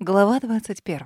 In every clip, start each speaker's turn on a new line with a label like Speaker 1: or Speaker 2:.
Speaker 1: Глава 21.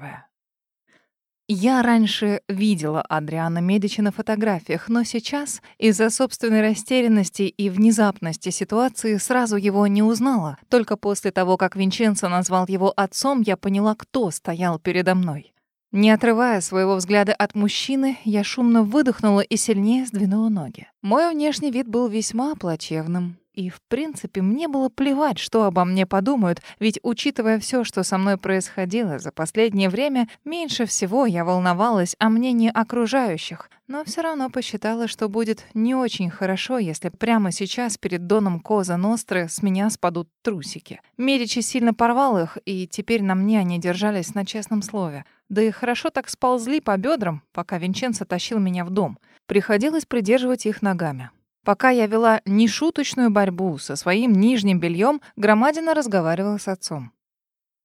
Speaker 1: Я раньше видела Адриана Медичи на фотографиях, но сейчас из-за собственной растерянности и внезапности ситуации сразу его не узнала. Только после того, как Винченцо назвал его отцом, я поняла, кто стоял передо мной. Не отрывая своего взгляда от мужчины, я шумно выдохнула и сильнее сдвинула ноги. Мой внешний вид был весьма плачевным. И, в принципе, мне было плевать, что обо мне подумают, ведь, учитывая все, что со мной происходило за последнее время, меньше всего я волновалась о мнении окружающих, но все равно посчитала, что будет не очень хорошо, если прямо сейчас перед доном Коза Ностры с меня спадут трусики. Медичи сильно порвал их, и теперь на мне они держались на честном слове. Да и хорошо так сползли по бедрам, пока Винченцо тащил меня в дом. Приходилось придерживать их ногами. Пока я вела нешуточную борьбу со своим нижним бельем, Громадина разговаривала с отцом.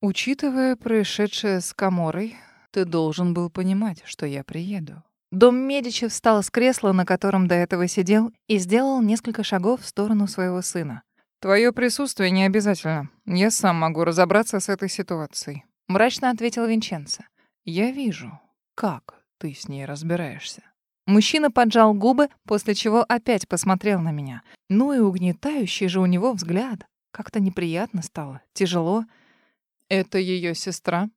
Speaker 1: «Учитывая происшедшее с Каморой, ты должен был понимать, что я приеду». Дом Медичи встал с кресла, на котором до этого сидел, и сделал несколько шагов в сторону своего сына. «Твое присутствие не обязательно. Я сам могу разобраться с этой ситуацией», — мрачно ответил Винченцо. «Я вижу, как ты с ней разбираешься». Мужчина поджал губы, после чего опять посмотрел на меня. Ну и угнетающий же у него взгляд. Как-то неприятно стало, тяжело. «Это ее сестра?»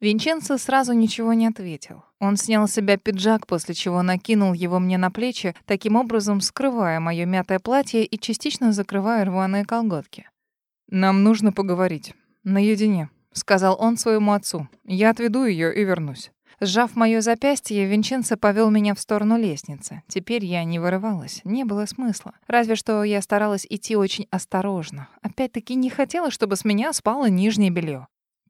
Speaker 1: Винченцо сразу ничего не ответил. Он снял с себя пиджак, после чего накинул его мне на плечи, таким образом скрывая мое мятое платье и частично закрывая рваные колготки. «Нам нужно поговорить. Наедине», — сказал он своему отцу. «Я отведу ее и вернусь». Сжав моё запястье, Винченцо повел меня в сторону лестницы. Теперь я не вырывалась, не было смысла. Разве что я старалась идти очень осторожно. Опять-таки не хотела, чтобы с меня спало нижнее белье.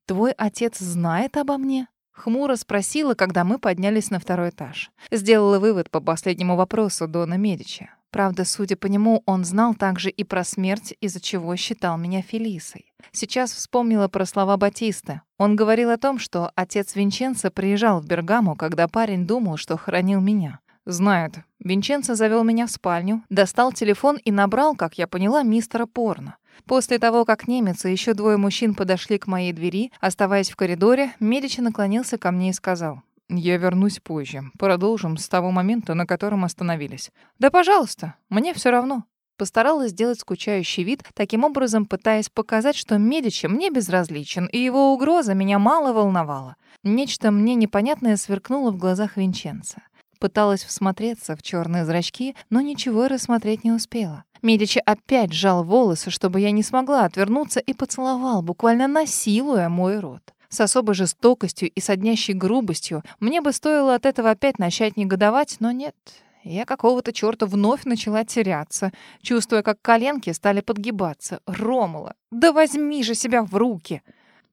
Speaker 1: «Твой отец знает обо мне?» Хмуро спросила, когда мы поднялись на второй этаж. Сделала вывод по последнему вопросу Дона Медичи. Правда, судя по нему, он знал также и про смерть, из-за чего считал меня Фелисой. Сейчас вспомнила про слова Батиста. Он говорил о том, что отец Винченца приезжал в Бергаму, когда парень думал, что хоронил меня. Знает. Винченцо завел меня в спальню, достал телефон и набрал, как я поняла, мистера Порно. После того, как немец и еще двое мужчин подошли к моей двери, оставаясь в коридоре, Медичи наклонился ко мне и сказал: я вернусь позже. Продолжим с того момента, на котором остановились. Да, пожалуйста, мне все равно. Постаралась сделать скучающий вид, таким образом пытаясь показать, что Медичи мне безразличен, и его угроза меня мало волновала. Нечто мне непонятное сверкнуло в глазах Винченца. Пыталась всмотреться в черные зрачки, но ничего рассмотреть не успела. Медичи опять сжал волосы, чтобы я не смогла отвернуться, и поцеловал, буквально насилуя мой рот с особой жестокостью и соднящей грубостью. Мне бы стоило от этого опять начать негодовать, но нет. Я какого-то чёрта вновь начала теряться, чувствуя, как коленки стали подгибаться. Ромала, да возьми же себя в руки!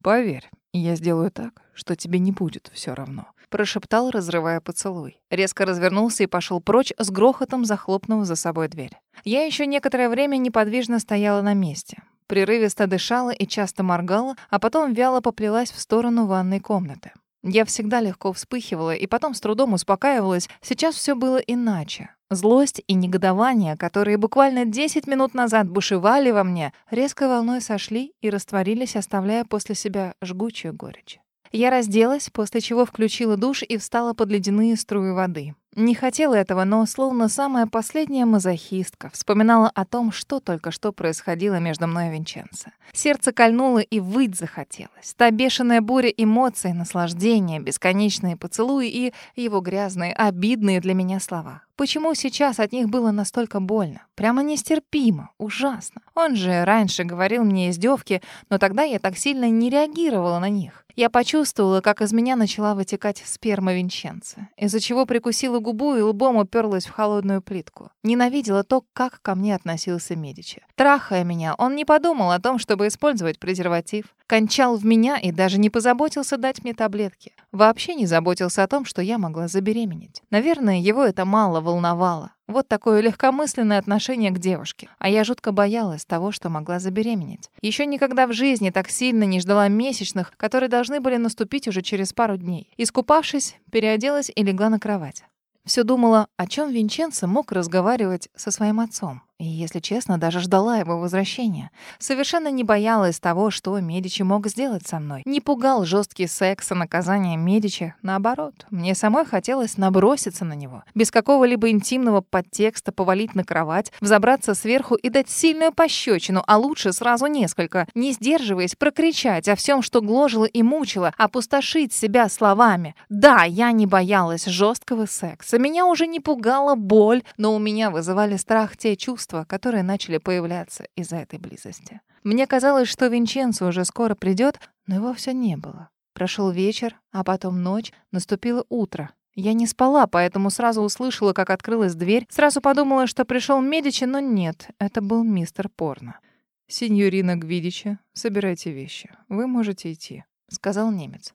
Speaker 1: Поверь, я сделаю так, что тебе не будет все равно. Прошептал, разрывая поцелуй. Резко развернулся и пошел прочь, с грохотом захлопнув за собой дверь. Я еще некоторое время неподвижно стояла на месте прерывисто дышала и часто моргала, а потом вяло поплелась в сторону ванной комнаты. Я всегда легко вспыхивала и потом с трудом успокаивалась. Сейчас все было иначе. Злость и негодование, которые буквально 10 минут назад бушевали во мне, резкой волной сошли и растворились, оставляя после себя жгучую горечь. Я разделась, после чего включила душ и встала под ледяные струи воды. Не хотела этого, но словно самая последняя мазохистка вспоминала о том, что только что происходило между мной и Винченцо. Сердце кольнуло и выть захотелось. Та бешеная буря эмоций, наслаждения, бесконечные поцелуи и его грязные, обидные для меня слова. Почему сейчас от них было настолько больно? Прямо нестерпимо, ужасно. Он же раньше говорил мне издевки, но тогда я так сильно не реагировала на них. Я почувствовала, как из меня начала вытекать сперма Винченца, из-за чего прикусила губу и лбом уперлась в холодную плитку. Ненавидела то, как ко мне относился Медичи. Трахая меня, он не подумал о том, чтобы использовать презерватив. Кончал в меня и даже не позаботился дать мне таблетки. Вообще не заботился о том, что я могла забеременеть. Наверное, его это мало волновало. Вот такое легкомысленное отношение к девушке. А я жутко боялась того, что могла забеременеть. Еще никогда в жизни так сильно не ждала месячных, которые должны были наступить уже через пару дней. Искупавшись, переоделась и легла на кровать. Все думала, о чем Винченцо мог разговаривать со своим отцом. И, если честно, даже ждала его возвращения. Совершенно не боялась того, что Медичи мог сделать со мной. Не пугал жесткий секс и наказание Медичи. Наоборот, мне самой хотелось наброситься на него. Без какого-либо интимного подтекста повалить на кровать, взобраться сверху и дать сильную пощечину, а лучше сразу несколько. Не сдерживаясь, прокричать о всем, что гложило и мучило, опустошить себя словами. Да, я не боялась жесткого секса. Меня уже не пугала боль, но у меня вызывали страх те чувства, чувства, которые начали появляться из-за этой близости. Мне казалось, что Винченцо уже скоро придет, но его все не было. Прошел вечер, а потом ночь, наступило утро. Я не спала, поэтому сразу услышала, как открылась дверь. Сразу подумала, что пришел Медичи, но нет, это был мистер Порно. «Синьорина Гвидичи, собирайте вещи. Вы можете идти», — сказал немец.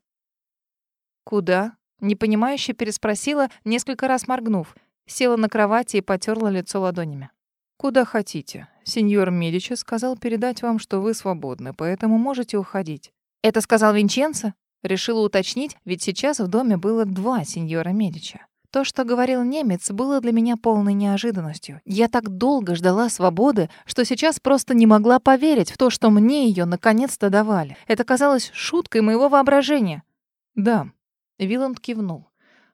Speaker 1: «Куда?» — непонимающе переспросила, несколько раз моргнув. Села на кровати и потерла лицо ладонями. «Куда хотите. Сеньор Медичи сказал передать вам, что вы свободны, поэтому можете уходить». «Это сказал Винченцо?» Решила уточнить, ведь сейчас в доме было два сеньора Медичи. То, что говорил немец, было для меня полной неожиданностью. Я так долго ждала свободы, что сейчас просто не могла поверить в то, что мне ее наконец-то давали. Это казалось шуткой моего воображения. «Да», — Виланд кивнул.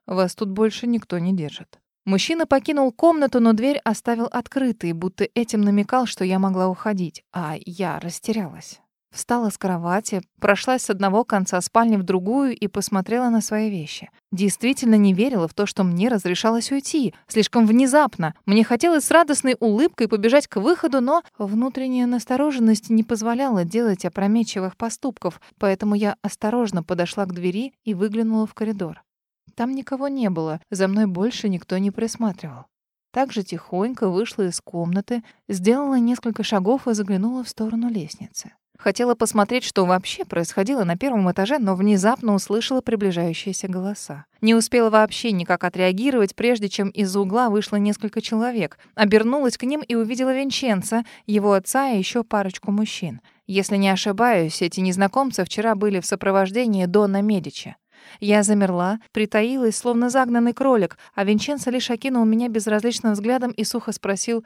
Speaker 1: «Вас тут больше никто не держит». Мужчина покинул комнату, но дверь оставил открытой, будто этим намекал, что я могла уходить. А я растерялась. Встала с кровати, прошлась с одного конца спальни в другую и посмотрела на свои вещи. Действительно не верила в то, что мне разрешалось уйти. Слишком внезапно. Мне хотелось с радостной улыбкой побежать к выходу, но внутренняя настороженность не позволяла делать опрометчивых поступков, поэтому я осторожно подошла к двери и выглянула в коридор. Там никого не было, за мной больше никто не присматривал. Также тихонько вышла из комнаты, сделала несколько шагов и заглянула в сторону лестницы. Хотела посмотреть, что вообще происходило на первом этаже, но внезапно услышала приближающиеся голоса. Не успела вообще никак отреагировать, прежде чем из угла вышло несколько человек. Обернулась к ним и увидела Винченца, его отца и еще парочку мужчин. Если не ошибаюсь, эти незнакомцы вчера были в сопровождении Дона Медичи. Я замерла, притаилась, словно загнанный кролик, а Винченцо лишь окинул меня безразличным взглядом и сухо спросил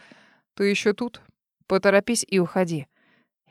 Speaker 1: «Ты еще тут? Поторопись и уходи».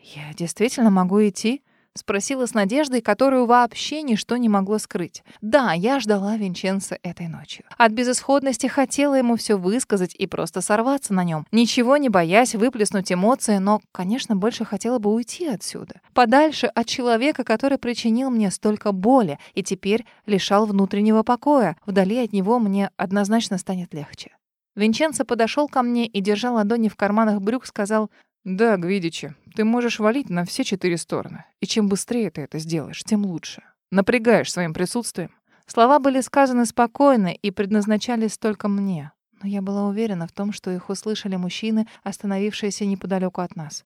Speaker 1: «Я действительно могу идти?» Спросила с надеждой, которую вообще ничто не могло скрыть. Да, я ждала Винченца этой ночью. От безысходности хотела ему все высказать и просто сорваться на нем, ничего не боясь выплеснуть эмоции, но, конечно, больше хотела бы уйти отсюда. Подальше от человека, который причинил мне столько боли и теперь лишал внутреннего покоя. Вдали от него мне однозначно станет легче. Винченцо подошел ко мне и, держа ладони в карманах брюк, сказал «Да, Гвидичи, ты можешь валить на все четыре стороны. И чем быстрее ты это сделаешь, тем лучше. Напрягаешь своим присутствием». Слова были сказаны спокойно и предназначались только мне. Но я была уверена в том, что их услышали мужчины, остановившиеся неподалеку от нас.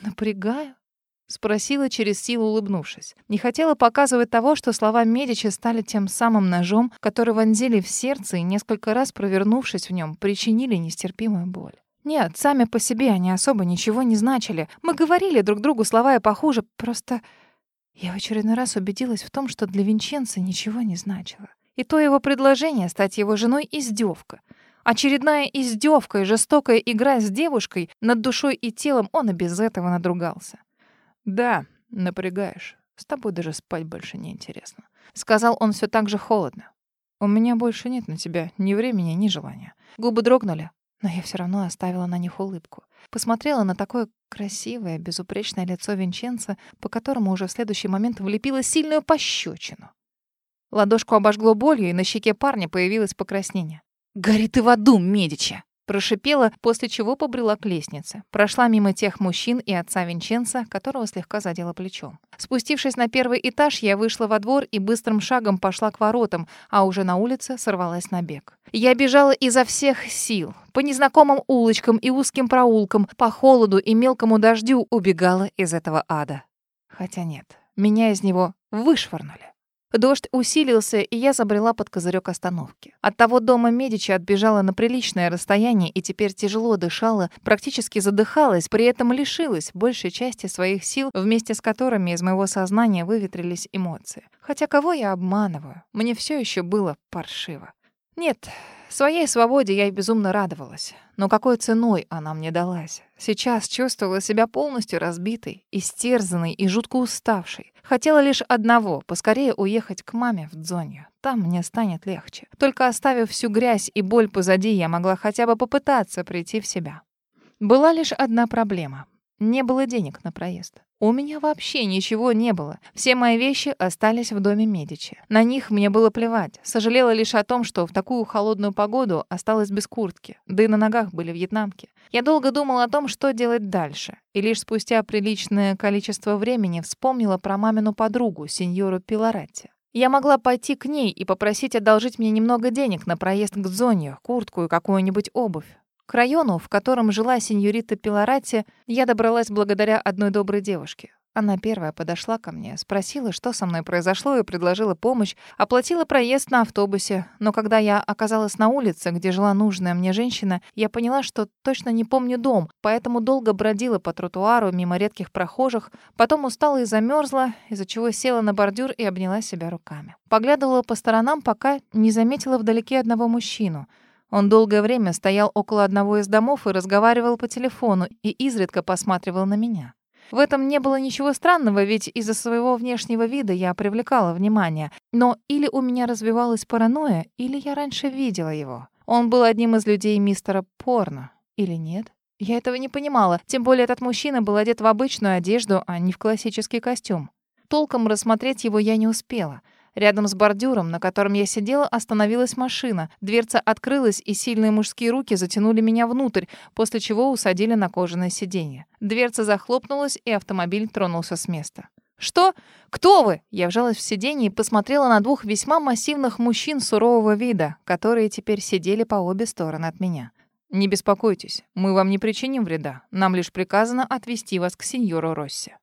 Speaker 1: «Напрягаю?» — спросила через силу, улыбнувшись. Не хотела показывать того, что слова Медичи стали тем самым ножом, который вонзили в сердце и, несколько раз провернувшись в нем, причинили нестерпимую боль. Нет, сами по себе они особо ничего не значили. Мы говорили друг другу слова и похуже, просто я в очередной раз убедилась в том, что для Винченца ничего не значило. И то его предложение стать его женой — издевка. Очередная издевка и жестокая игра с девушкой над душой и телом он и без этого надругался. «Да, напрягаешь. С тобой даже спать больше не интересно», — сказал он все так же холодно. «У меня больше нет на тебя ни времени, ни желания». Губы дрогнули, но я все равно оставила на них улыбку. Посмотрела на такое красивое, безупречное лицо Винченца, по которому уже в следующий момент влепила сильную пощечину. Ладошку обожгло болью, и на щеке парня появилось покраснение. «Гори ты в аду, Медичи!» Прошипела, после чего побрела к лестнице. Прошла мимо тех мужчин и отца Винченца, которого слегка задело плечом. Спустившись на первый этаж, я вышла во двор и быстрым шагом пошла к воротам, а уже на улице сорвалась на бег. Я бежала изо всех сил. По незнакомым улочкам и узким проулкам, по холоду и мелкому дождю убегала из этого ада. Хотя нет, меня из него вышвырнули. Дождь усилился, и я забрела под козырек остановки. От того дома Медичи отбежала на приличное расстояние и теперь тяжело дышала, практически задыхалась, при этом лишилась большей части своих сил, вместе с которыми из моего сознания выветрились эмоции. Хотя кого я обманываю? Мне все еще было паршиво. Нет, Своей свободе я безумно радовалась. Но какой ценой она мне далась? Сейчас чувствовала себя полностью разбитой, истерзанной и жутко уставшей. Хотела лишь одного — поскорее уехать к маме в Дзонью. Там мне станет легче. Только оставив всю грязь и боль позади, я могла хотя бы попытаться прийти в себя. Была лишь одна проблема. Не было денег на проезд. У меня вообще ничего не было. Все мои вещи остались в доме Медичи. На них мне было плевать. Сожалела лишь о том, что в такую холодную погоду осталась без куртки. Да и на ногах были вьетнамки. Я долго думала о том, что делать дальше. И лишь спустя приличное количество времени вспомнила про мамину подругу, сеньору Пиларатти. Я могла пойти к ней и попросить одолжить мне немного денег на проезд к Зоне, куртку и какую-нибудь обувь. К району, в котором жила сеньорита Пилорати, я добралась благодаря одной доброй девушке. Она первая подошла ко мне, спросила, что со мной произошло, и предложила помощь, оплатила проезд на автобусе. Но когда я оказалась на улице, где жила нужная мне женщина, я поняла, что точно не помню дом, поэтому долго бродила по тротуару мимо редких прохожих, потом устала и замерзла, из-за чего села на бордюр и обняла себя руками. Поглядывала по сторонам, пока не заметила вдалеке одного мужчину — он долгое время стоял около одного из домов и разговаривал по телефону, и изредка посматривал на меня. В этом не было ничего странного, ведь из-за своего внешнего вида я привлекала внимание. Но или у меня развивалась паранойя, или я раньше видела его. Он был одним из людей мистера Порно. Или нет? Я этого не понимала. Тем более этот мужчина был одет в обычную одежду, а не в классический костюм. Толком рассмотреть его я не успела. Рядом с бордюром, на котором я сидела, остановилась машина. Дверца открылась, и сильные мужские руки затянули меня внутрь, после чего усадили на кожаное сиденье. Дверца захлопнулась, и автомобиль тронулся с места. «Что? Кто вы?» Я вжалась в сиденье и посмотрела на двух весьма массивных мужчин сурового вида, которые теперь сидели по обе стороны от меня. «Не беспокойтесь, мы вам не причиним вреда. Нам лишь приказано отвезти вас к сеньору Росси».